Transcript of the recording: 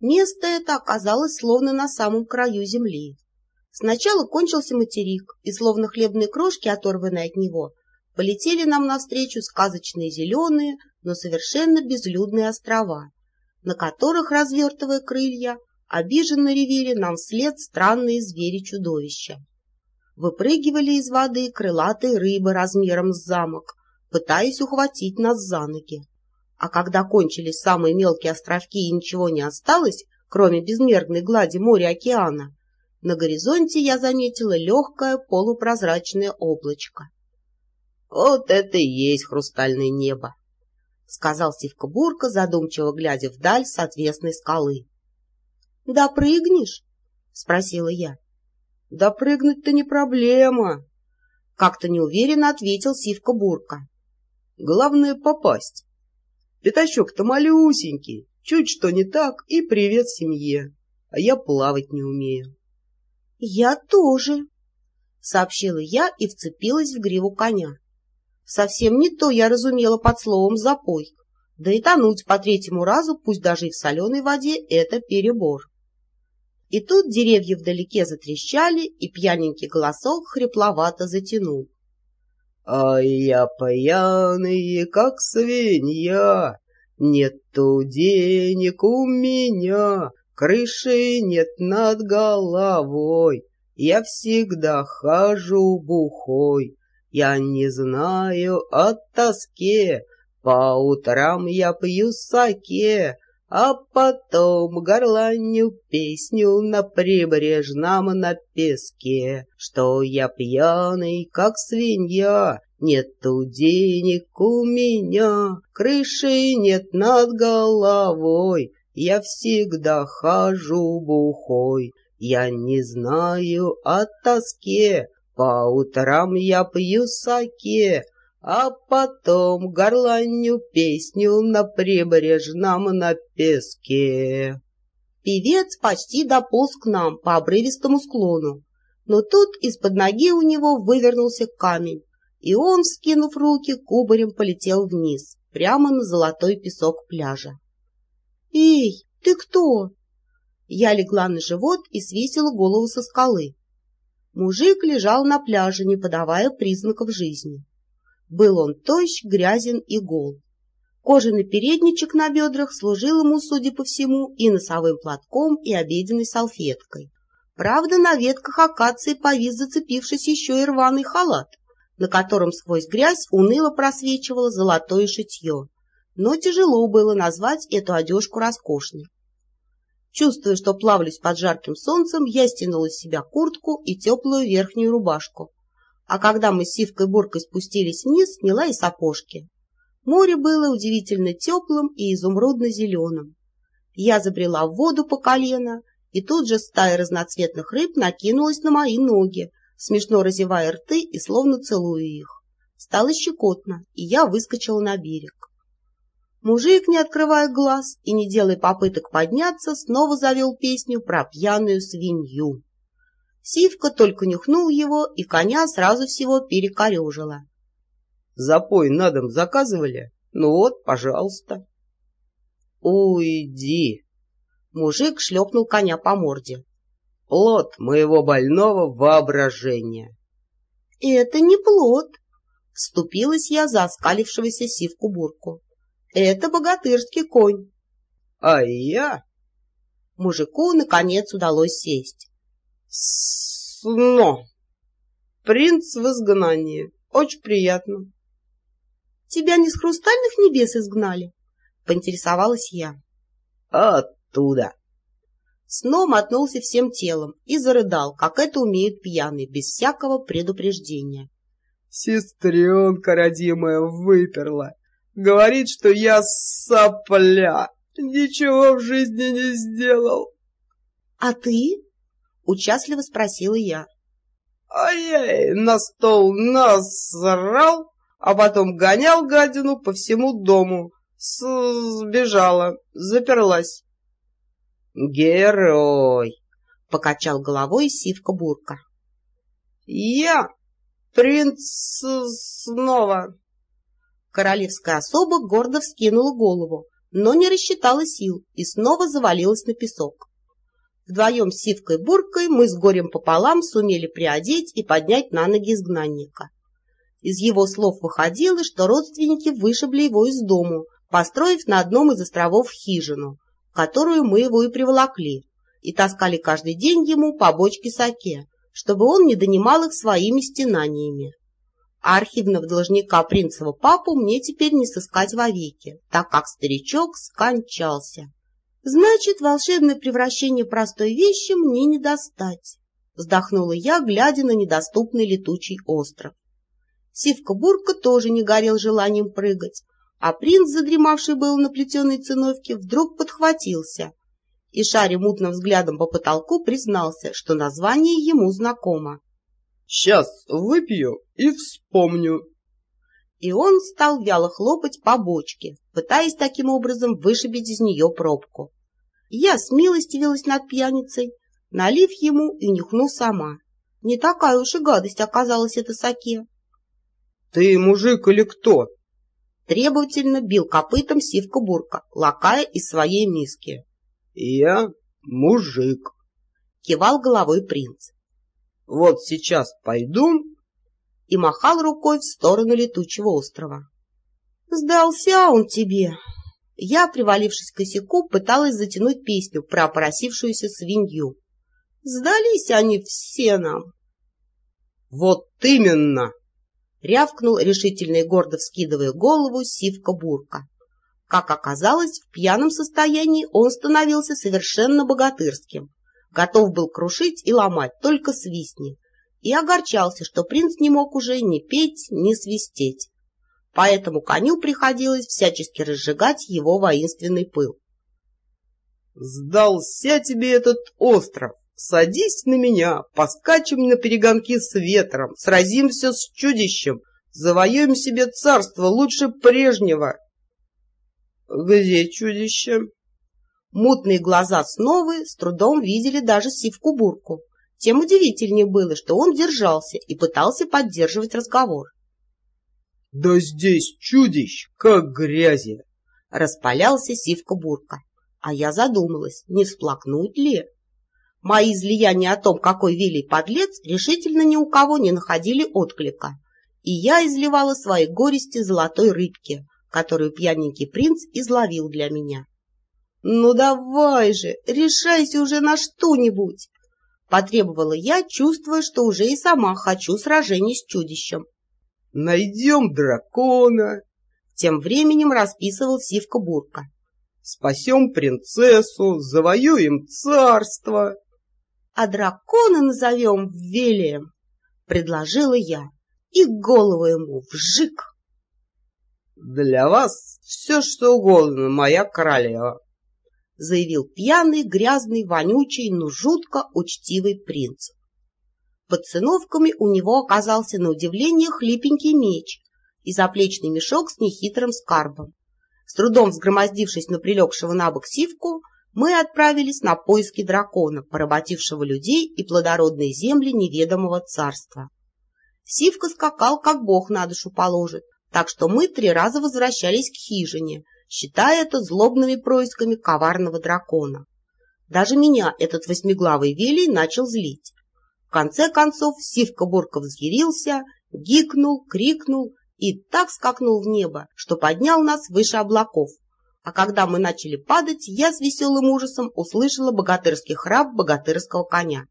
Место это оказалось словно на самом краю земли. Сначала кончился материк, и словно хлебные крошки, оторванные от него, полетели нам навстречу сказочные зеленые, но совершенно безлюдные острова, на которых, развертывая крылья, обиженно ревели нам вслед странные звери-чудовища. Выпрыгивали из воды крылатые рыбы размером с замок, пытаясь ухватить нас за ноги. А когда кончились самые мелкие островки и ничего не осталось, кроме безмерной глади моря-океана, на горизонте я заметила легкое полупрозрачное облачко. — Вот это и есть хрустальное небо! — сказал Сивка-бурка, задумчиво глядя вдаль с отвесной скалы. — Да прыгнешь? — спросила я. — Да прыгнуть-то не проблема! — как-то неуверенно ответил Сивка-бурка. — Главное — попасть. Пятачок-то малюсенький, чуть что не так, и привет семье. А я плавать не умею. — Я тоже, — сообщила я и вцепилась в гриву коня. Совсем не то я разумела под словом «запой». Да и тонуть по третьему разу, пусть даже и в соленой воде, это перебор. И тут деревья вдалеке затрещали, и пьяненький голосок хрипловато затянул. А я пьяный, как свинья, Нету денег у меня, Крыши нет над головой, Я всегда хожу бухой, Я не знаю о тоске, По утрам я пью саке, а потом горланю песню на прибрежном на песке, Что я пьяный, как свинья, Нету денег у меня, крыши нет над головой, Я всегда хожу бухой, я не знаю о тоске, По утрам я пью саке, а потом горланю песню на прибрежном на песке. Певец почти дополз к нам по обрывистому склону, но тут из-под ноги у него вывернулся камень, и он, скинув руки, кубарем полетел вниз, прямо на золотой песок пляжа. «Эй, ты кто?» Я легла на живот и свесила голову со скалы. Мужик лежал на пляже, не подавая признаков жизни. Был он тощ, грязен и гол. Кожаный передничек на бедрах служил ему, судя по всему, и носовым платком, и обеденной салфеткой. Правда, на ветках акации повис, зацепившись еще и рваный халат, на котором сквозь грязь уныло просвечивало золотое шитье. Но тяжело было назвать эту одежку роскошной. Чувствуя, что плавлюсь под жарким солнцем, я стянула с себя куртку и теплую верхнюю рубашку, а когда мы с Сивкой-Буркой спустились вниз, сняла и сапожки. Море было удивительно теплым и изумрудно-зеленым. Я забрела в воду по колено, и тут же стая разноцветных рыб накинулась на мои ноги, смешно разевая рты и словно целуя их. Стало щекотно, и я выскочила на берег. Мужик, не открывая глаз и не делая попыток подняться, снова завел песню про пьяную свинью. Сивка только нюхнул его, и коня сразу всего перекорежила. — Запой на дом заказывали? Ну вот, пожалуйста. — Уйди! Мужик шлепнул коня по морде. — Плод моего больного воображения. — Это не плод, — вступилась я за оскалившегося сивку-бурку. — Это богатырский конь. — А я? Мужику, наконец, удалось сесть. Сно. Принц в изгнании. Очень приятно. Тебя не с хрустальных небес изгнали? Поинтересовалась я. Оттуда. Сно мотнулся всем телом и зарыдал, как это умеет пьяный, без всякого предупреждения. Сестренка родимая выперла. Говорит, что я сопля. Ничего в жизни не сделал. — А ты? Участливо спросила я. А я на стол насрал, а потом гонял гадину по всему дому. С сбежала, заперлась. Герой! Покачал головой Сивка-бурка. Я принц снова. Королевская особа гордо вскинула голову, но не рассчитала сил и снова завалилась на песок. Вдвоем с Сивкой-Буркой мы с горем пополам сумели приодеть и поднять на ноги изгнанника. Из его слов выходило, что родственники вышибли его из дому, построив на одном из островов хижину, в которую мы его и приволокли, и таскали каждый день ему по бочке саке, чтобы он не донимал их своими стенаниями. А архивного должника принцева папу мне теперь не сыскать вовеки, так как старичок скончался. Значит, волшебное превращение простой вещи мне не достать, вздохнула я, глядя на недоступный летучий остров. Сивка-бурка тоже не горел желанием прыгать, а принц, задремавший был на плетеной циновке, вдруг подхватился и, шаря мутным взглядом по потолку, признался, что название ему знакомо. «Сейчас выпью и вспомню». И он стал вяло хлопать по бочке, пытаясь таким образом вышибить из нее пробку. Я смилостивилась над пьяницей, налив ему и нюхнув сама. Не такая уж и гадость оказалась эта саке. — Ты мужик или кто? Требовательно бил копытом сивка-бурка, лакая из своей миски. «Я мужик», — кивал головой принц. «Вот сейчас пойду...» и махал рукой в сторону летучего острова. «Сдался он тебе!» Я, привалившись к косяку, пыталась затянуть песню про поросившуюся свинью. «Сдались они все нам!» «Вот именно!» — рявкнул решительно и гордо вскидывая голову Сивка-Бурка. Как оказалось, в пьяном состоянии он становился совершенно богатырским, готов был крушить и ломать, только свистни, и огорчался, что принц не мог уже ни петь, ни свистеть. Поэтому коню приходилось всячески разжигать его воинственный пыл. «Сдался тебе этот остров! Садись на меня, поскачем на перегонки с ветром, сразимся с чудищем, завоюем себе царство лучше прежнего!» «Где чудище?» Мутные глаза Сновы с трудом видели даже сивку-бурку. Тем удивительнее было, что он держался и пытался поддерживать разговор. «Да здесь чудищ, как грязи!» Распалялся сивка-бурка. А я задумалась, не всплакнуть ли? Мои излияния о том, какой велий подлец, решительно ни у кого не находили отклика. И я изливала свои горести золотой рыбке, которую пьяненький принц изловил для меня. «Ну давай же, решайся уже на что-нибудь!» Потребовала я, чувствуя, что уже и сама хочу сражений с чудищем. «Найдем дракона!» Тем временем расписывал Сивка-Бурка. «Спасем принцессу, завоюем царство!» «А дракона назовем Велием!» — предложила я. «И голову ему вжик!» «Для вас все, что угодно, моя королева», — заявил пьяный, грязный, вонючий, но жутко учтивый принц. Под циновками у него оказался на удивление хлипенький меч и заплечный мешок с нехитрым скарбом. С трудом взгромоздившись на прилегшего на бок сивку, мы отправились на поиски дракона, поработившего людей и плодородные земли неведомого царства. Сивка скакал, как бог на душу положит, так что мы три раза возвращались к хижине, считая это злобными происками коварного дракона. Даже меня этот восьмиглавый велий начал злить. В конце концов Сивка-Бурка взъярился, гикнул, крикнул и так скакнул в небо, что поднял нас выше облаков. А когда мы начали падать, я с веселым ужасом услышала богатырский храп богатырского коня.